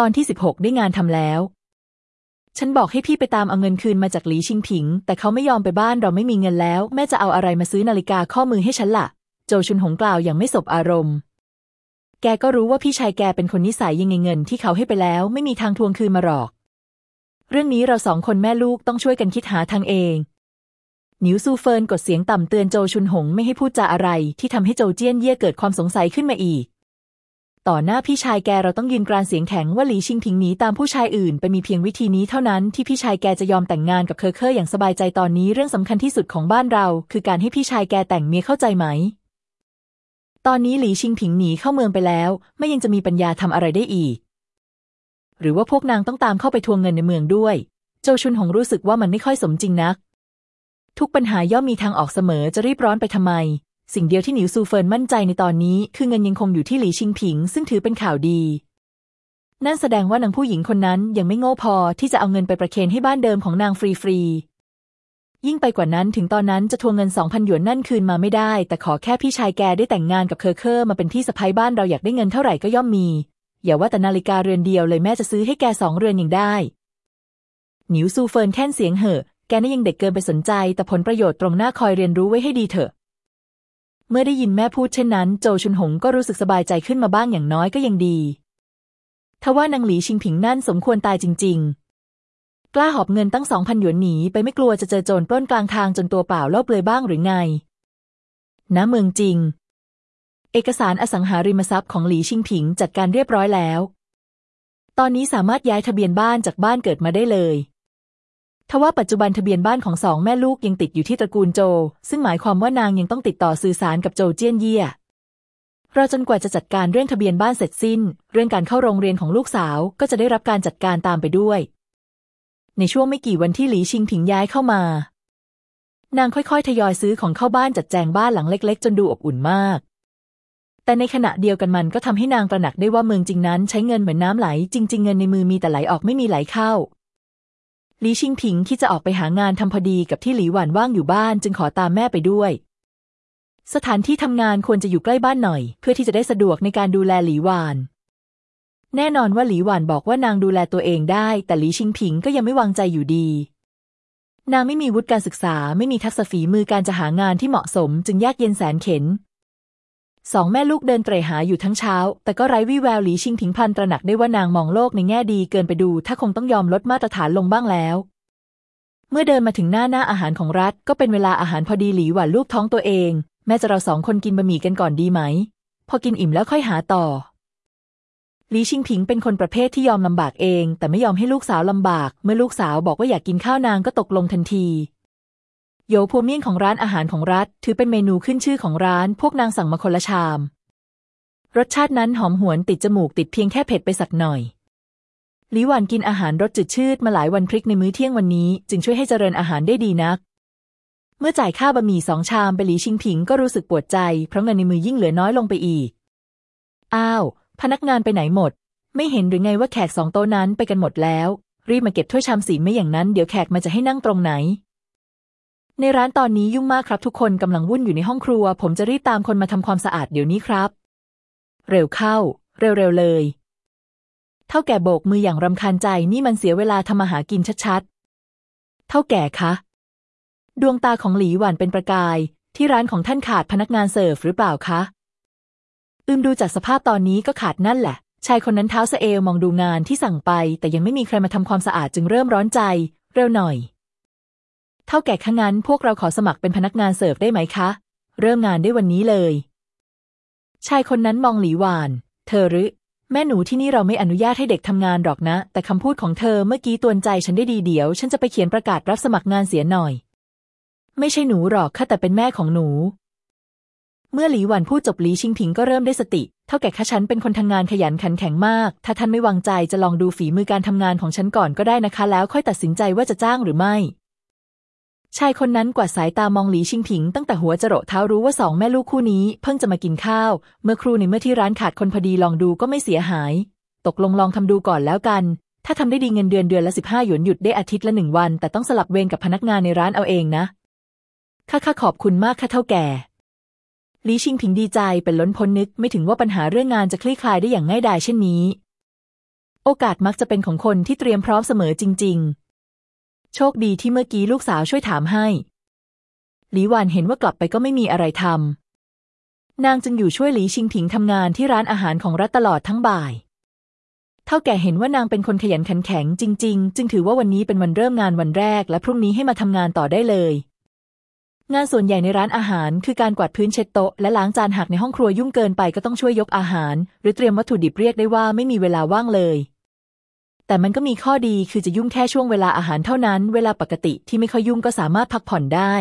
ตอนที่สิบหกได้งานทำแล้ว ฉันบอกให้พี่ไปตามเอาเงินคืนมาจากหลีชิงผิง แต่เขาไม่ยอมไปบ้านเราไม่มีเงินแล้ว แม่จะเอาอะไรมาซื้อนาฬิกาข้อมือให้ฉันละ่ะ โจชุนหงกล่าวอย่างไม่สบอารมณ์ แกก็รู้ว่าพี่ชายแกเป็นคนนิสัยยังไงเงินที่เขาให้ไปแล้ว ไม่มีทางทวงคืนมาหรอก เรื่องนี้เราสองคนแม่ลูกต้องช่วยกันคิดหาทางเองหนิวซูเฟินกดเสียงต่ำเตือนโจชุนหงไม่ให้พูดจาอะไรที่ทำให้โจเจี้ยนเย่เกิดความสงสัยขึ้นมาอีก ต่อหน้าพี่ชายแกเราต้องยืนกรานเสียงแข็งว่าหลีชิงพิงหนีตามผู้ชายอื่นไปมีเพียงวิธีนี้เท่านั้นที่พี่ชายแกจะยอมแต่งงานกับเคอเคออย่างสบายใจตอนนี้เรื่องสำคัญที่สุดของบ้านเรา คือการให้พี่ชายแกแต่งเมียเข้าใจไหม ตอนนี้หลีชิงผิงหนีเข้าเมืองไปแล้ว ไม่ยังจะมีปัญญาทำอะไรได้อีก หรือว่าพวกนางต้องตามเข้าไปทวงเงินในเมืองด้วย โจชุนหงรู้สึกว่ามันไม่ค่อยสมจริงนัก ทุกปัญหาย่อมมีทางออกเสมอจะรีบร้อนไปทำไม สิ่งเดียวที่หนิวซูเฟินมั่นใจในตอนนี้ คือเงินยังคงอยู่ที่หลีชิงผิง ซึ่งถือเป็นข่าวดี นั่นแสดงว่านางผู้หญิงคนนั้นยังไม่โง่พอที่จะเอาเงินไปประเคนให้บ้านเดิมของนางฟรีๆยิ่งไปกว่านั้นถึงตอนนั้นจะทวงเงินสองพันหยวนนั่นคืนมาไม่ได้ แต่ขอแค่พี่ชายแกได้แต่งงานกับเคอเคอร์มาเป็นที่สะใภ้บ้านเราอยากได้เงินเท่าไหร่ก็ย่อมมี อย่าว่าแต่นาฬิกาเรือนเดียวเลยแม่จะซื้อให้แกสองเรือนยังได้หนิวซูเฟินแค่นเสียงเหอะแกนี่ยังเด็กเกินไปสนใจ แต่ผลประโยชน์ตรงหน้าคอยเรียนรู้ไว้ให้ดีเถอะ มื่อได้ยินแม่พูดเช่นนั้น โจชุนหงก็รู้สึกสบายใจขึ้นมาบ้างอย่างน้อยก็ยังดี ทว่านางหลีชิงผิงนั่นสมควรตายจริง ๆ กล้าหอบเงินตั้งสองพันหยวนหนีไปไม่กลัวจะเจอโจรปล้นกลางทางจนตัวเปล่าลบเลยบ้างหรือไงณเมืองจริง เอกสารอสังหาริมทรัพย์ของหลีชิงผิงจัดการเรียบร้อยแล้ว ตอนนี้สามารถย้ายทะเบียนบ้านจากบ้านเกิดมาได้เลย ทว่าปัจจุบันทะเบียนบ้านของสองแม่ลูกยังติดอยู่ที่ตระกูลโจ ซึ่งหมายความว่านางยังต้องติดต่อสื่อสารกับโจเจี้ยนเยี่ยรอจนกว่าจะจัดการเรื่องทะเบียนบ้านเสร็จสิ้น เรื่องการเข้าโรงเรียนของลูกสาวก็จะได้รับการจัดการตามไปด้วย ในช่วงไม่กี่วันที่หลีชิงผิงย้ายเข้ามา นางค่อยๆ ทยอยซื้อของเข้าบ้านจัดแจงบ้านหลังเล็ก ๆ จนดูอบอุ่นมาก แต่ในขณะเดียวกันมันก็ทำให้นางตระหนักได้ว่าเมืองจริงนั้นใช้เงินเหมือนน้ำไหล จริง ๆ เงินในมือมีแต่ไหลออกไม่มีไหลเข้า หลีชิงผิงคิดจะออกไปหางานทำพอดีกับที่หลีหวานว่างอยู่บ้านจึงขอตามแม่ไปด้วย สถานที่ทำงานควรจะอยู่ใกล้บ้านหน่อย เพื่อที่จะได้สะดวกในการดูแลหลีหวาน แน่นอนว่าหลีหวานบอกว่านางดูแลตัวเองได้ แต่หลีชิงผิงก็ยังไม่วางใจอยู่ดี นางไม่มีวุฒิการศึกษาไม่มีทักษะฝีมือการจะหางานที่เหมาะสม จึงยากเย็นแสนเข็น สองแม่ลูกเดินเตร่หาอยู่ทั้งเช้า แต่ก็ไร้วี่แววหลีชิงผิงพันตระหนักได้ว่านางมองโลกในแง่ดีเกินไปดู ถ้าคงต้องยอมลดมาตรฐานลงบ้างแล้ว เมื่อเดินมาถึงหน้าหน้าอาหารของรัฐ ก็เป็นเวลาอาหารพอดีหลีหวานลูกท้องตัวเอง แม่จะเราสองคนกินบะหมี่กันก่อนดีไหม พอกินอิ่มแล้วค่อยหาต่อหลีชิงผิงเป็นคนประเภทที่ยอมลำบากเอง แต่ไม่ยอมให้ลูกสาวลำบาก เมื่อลูกสาวบอกว่าอยากกินข้าวนางก็ตกลงทันที โยพัวเมี่ยงของร้านอาหารของรัฐ ถือเป็นเมนูขึ้นชื่อของร้าน พวกนางสั่งมาคนละชาม รสชาตินั้นหอมหวนติดจมูกติดเพียงแค่เผ็ดไปสักหน่อยลีหวานกินอาหารรสจืดชืดมาหลายวันพริกในมื้อเที่ยงวันนี้ จึงช่วยให้เจริญอาหารได้ดีนัก เมื่อจ่ายค่าบะหมี่สองชามไปหลีชิงผิงก็รู้สึกปวดใจ เพราะเงินในมือยิ่งเหลือน้อยลงไปอีก อ้าว พนักงานไปไหนหมด ไม่เห็นหรือไงว่าแขกสองโต๊ะนั้นไปกันหมดแล้ว รีบมาเก็บถ้วยชามสีไม่อย่างนั้นเดี๋ยวแขกมันจะให้นั่งตรงไหน ในร้านตอนนี้ยุ่งมากครับทุกคนกำลังวุ่นอยู่ในห้องครัว ผมจะรีบตามคนมาทำความสะอาดเดี๋ยวนี้ครับ เร็วเข้า เร็วๆเลย เท่าแก่โบกมืออย่างรำคาญใจนี่มันเสียเวลาทำมาหากินชัดๆ เท่าแก่คะ ดวงตาของหลีหวันเป็นประกาย ที่ร้านของท่านขาดพนักงานเสิร์ฟหรือเปล่าคะ อืมดูจากสภาพตอนนี้ก็ขาดนั่นแหละ ชายคนนั้นเท้าสะเอวมองดูงานที่สั่งไป แต่ยังไม่มีใครมาทำความสะอาดจึงเริ่มร้อนใจ เร็วหน่อย เท่าแก่ข้างนั้นพวกเราขอสมัครเป็นพนักงานเสิร์ฟได้ไหมคะ เริ่มงานได้วันนี้เลย ชายคนนั้นมองหลีหวาน เธอหรือ แม่หนูที่นี่เราไม่อนุญาตให้เด็กทำงานหรอกนะ แต่คำพูดของเธอเมื่อกี้ตวนใจฉันได้ดีเดี๋ยว ฉันจะไปเขียนประกาศรับสมัครงานเสียหน่อย ไม่ใช่หนูหรอกค่ะแต่เป็นแม่ของหนู เมื่อหลีหวันพูดจบหลีชิงผิงก็เริ่มได้สติ เท่าแก่ข้าฉันเป็นคนทำงานขยันขันแข็งมาก ถ้าท่านไม่วางใจจะลองดูฝีมือการทำงานของฉันก่อนก็ได้นะคะ แล้วค่อยตัดสินใจว่าจะจ้างหรือไม่ ชายคนนั้นกวาดสายตามองหลีชิงผิงตั้งแต่หัวจรดเท้ารู้ว่าสองแม่ลูกคู่นี้เพิ่งจะมากินข้าว เมื่อครูในเมื่อที่ร้านขาดคนพอดีลองดูก็ไม่เสียหาย ตกลงลองทำดูก่อนแล้วกัน ถ้าทำได้ดีเงินเดือนเดือนละสิบห้าหยวนหยุดได้อาทิตย์ละหนึ่งวัน แต่ต้องสลับเวรกับพนักงานในร้านเอาเองนะข้าข้าขอบคุณมากข้าเท่าแก่ลีชิงผิงดีใจเป็นล้นพ้นนึกไม่ถึงว่าปัญหาเรื่องงานจะคลี่คลายได้อย่างง่ายดายเช่นนี้ โอกาสมักจะเป็นของคนที่เตรียมพร้อมเสมอจริง ๆ โชคดีที่เมื่อกี้ลูกสาวช่วยถามให้หลีหวานเห็นว่ากลับไปก็ไม่มีอะไรทำนางจึงอยู่ช่วยหลีชิงผิงทำงานที่ร้านอาหารของรัฐตลอดทั้งบ่าย เท่าแก่เห็นว่านางเป็นคนขยันขันแข็งจริง ๆ จึงถือว่าวันนี้เป็นวันเริ่มงานวันแรก และพรุ่งนี้ให้มาทำงานต่อได้เลย งานส่วนใหญ่ในร้านอาหารคือการกวาดพื้นเช็ดโต๊ะและล้างจานหากในห้องครัวยุ่งเกินไปก็ต้องช่วยยกอาหาร หรือเตรียมวัตถุดิบเรียกได้ว่าไม่มีเวลาว่างเลย แต่มันก็มีข้อดีคือจะยุ่งแค่ช่วงเวลาอาหารเท่านั้น เวลาปกติที่ไม่ค่อยยุ่งก็สามารถพักผ่อนได้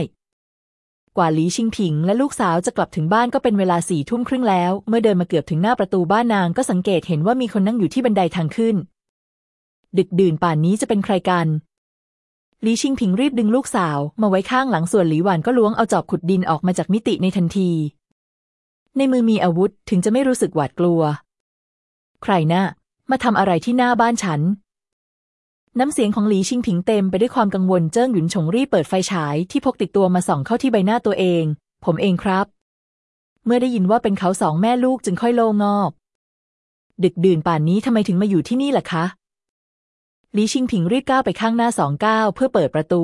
กว่าหลีชิงผิง และลูกสาวจะกลับถึงบ้านก็เป็นเวลาสี่ทุ่มครึ่งแล้ว เมื่อเดินมาเกือบถึงหน้าประตูบ้านนางก็สังเกตเห็นว่ามีคนนั่งอยู่ที่บันไดทางขึ้น ดึกดื่นป่านนี้จะเป็นใครกันหลีชิงผิงรีบดึงลูกสาว มาไว้ข้างหลังส่วนหลีหวานก็ล้วงเอาจอบขุดดินออกมาจากมิติในทันที ในมือมีอาวุธถึงจะไม่รู้สึกหวาดกลัว ใครนะ่ะ มาทำอะไรที่หน้าบ้านฉัน น้ำเสียงของหลีชิงผิงเต็มไปด้วยความกังวลเจิ้งหยุนฉงรีบเปิดไฟฉายที่พกติดตัวมาส่องเข้าที่ใบหน้าตัวเอง ผมเองครับ เมื่อได้ยินว่าเป็นเขาสองแม่ลูกจึงค่อยโล่งอก ดึกดื่นป่านนี้ทำไมถึงมาอยู่ที่นี่ล่ะคะลีชิงผิงรีบก้าวไปข้างหน้าสองก้าวเพื่อเปิดประตู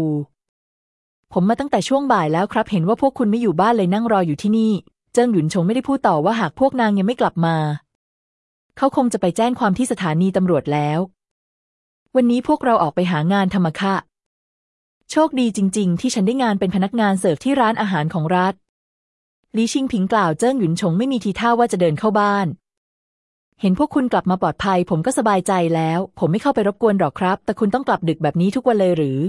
ผมมาตั้งแต่ช่วงบ่ายแล้วครับ เห็นว่าพวกคุณไม่อยู่บ้านเลยนั่งรออยู่ที่นี่ เจิ้งหยุนชงไม่ได้พูดต่อว่าหากพวกนางยังไม่กลับมา เขาคงจะไปแจ้งความที่สถานีตำรวจแล้ว วันนี้พวกเราออกไปหางานธรรมคะโชคดีจริง ๆ ที่ฉันได้งานเป็นพนักงานเสิร์ฟที่ร้านอาหารของรัฐลีชิงผิงกล่าวเจิ้งหยุนชงไม่มีทีท่าว่าจะเดินเข้าบ้าน เห็นพวกคุณกลับมาปลอดภัย ผมก็สบายใจแล้ว ผมไม่เข้าไปรบกวนหรอกครับ แต่คุณต้องกลับดึกแบบนี้ทุกวันเลยหรือ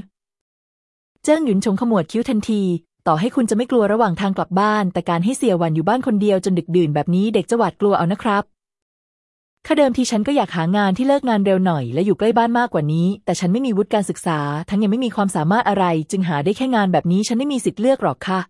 เจิ้งหยุนชงขมวดคิ้วทันที ต่อให้คุณจะไม่กลัวระหว่างทางกลับบ้าน แต่การให้เสียวันอยู่บ้านคนเดียวจนดึกดื่นแบบนี้เด็กจะหวาดกลัวเอานะครับ ข้าเดิมทีฉันก็อยากหางานที่เลิกงานเร็วหน่อย และอยู่ใกล้บ้านมากกว่านี้ แต่ฉันไม่มีวุฒิการศึกษา ทั้งยังไม่มีความสามารถอะไร จึงหาได้แค่งานแบบนี้ฉันไม่มีสิทธิ์เลือกหรอกค่ะ